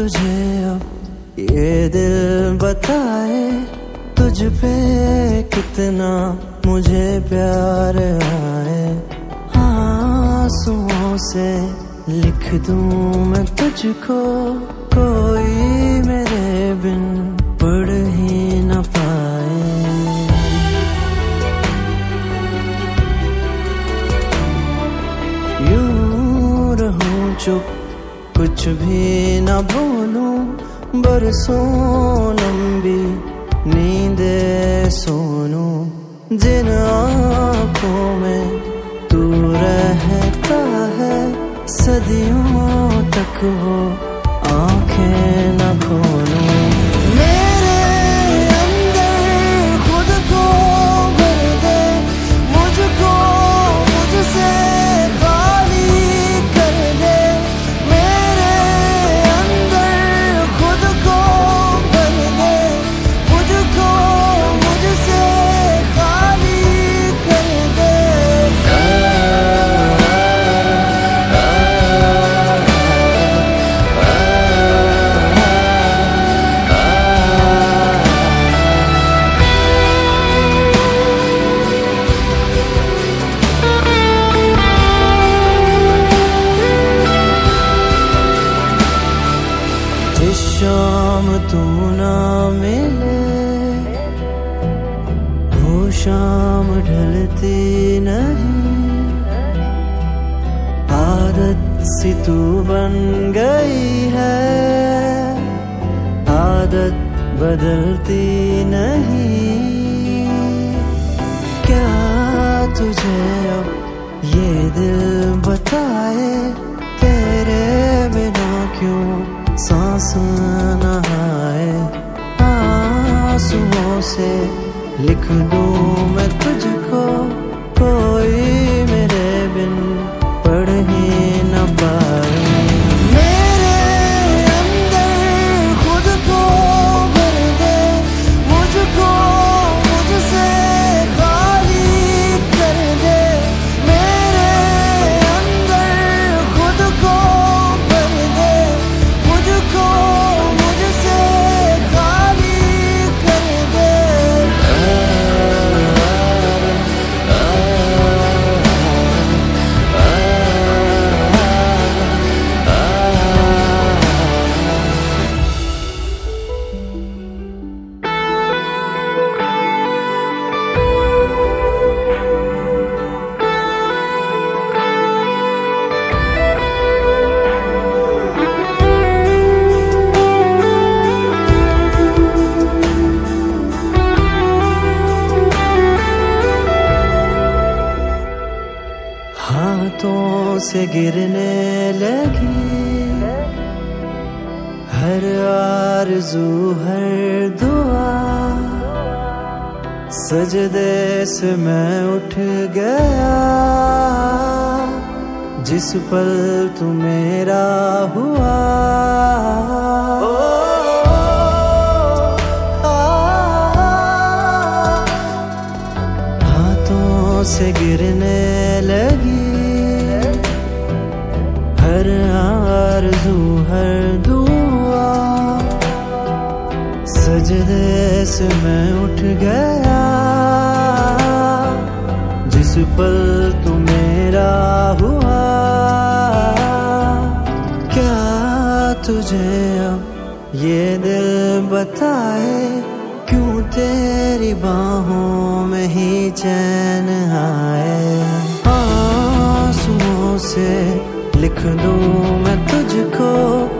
तुझे अब ये दिल बताए, तुझ पे कितना मुझे प्यार आए। आंसुओं से लिख दूँ मैं तुझको, कोई मेरे बिन पढ़ ही न पाए। यूँ रहूँ चुप कुछ भी न बोलूँ, बरसों लंबी नींद सोनू। जिन आँखों में तू रहता है, सदियों तक वो शाम तू ना मिले। वो शाम ढलती नहीं। आदत सी तू बन गई है। आदत बदलती नहीं। क्या तुझे अब ये दिल बताए? तेरे बिना क्यों सांस से लिख दूँ मैं तुझको। से गिरने लगी। हर आरज़ू, हर दुआ। सजदे से मैं उठ गया। जिस पल तू मेरा हुआ। हाथों से गिरने सजदे से मैं उठ गया। जिस पल तू मेरा हुआ। क्या तुझे अब ये दिल बताए? क्यों तेरी बाहों में ही चैन आए? आंसुओं से लिख दूँ मैं तुझको।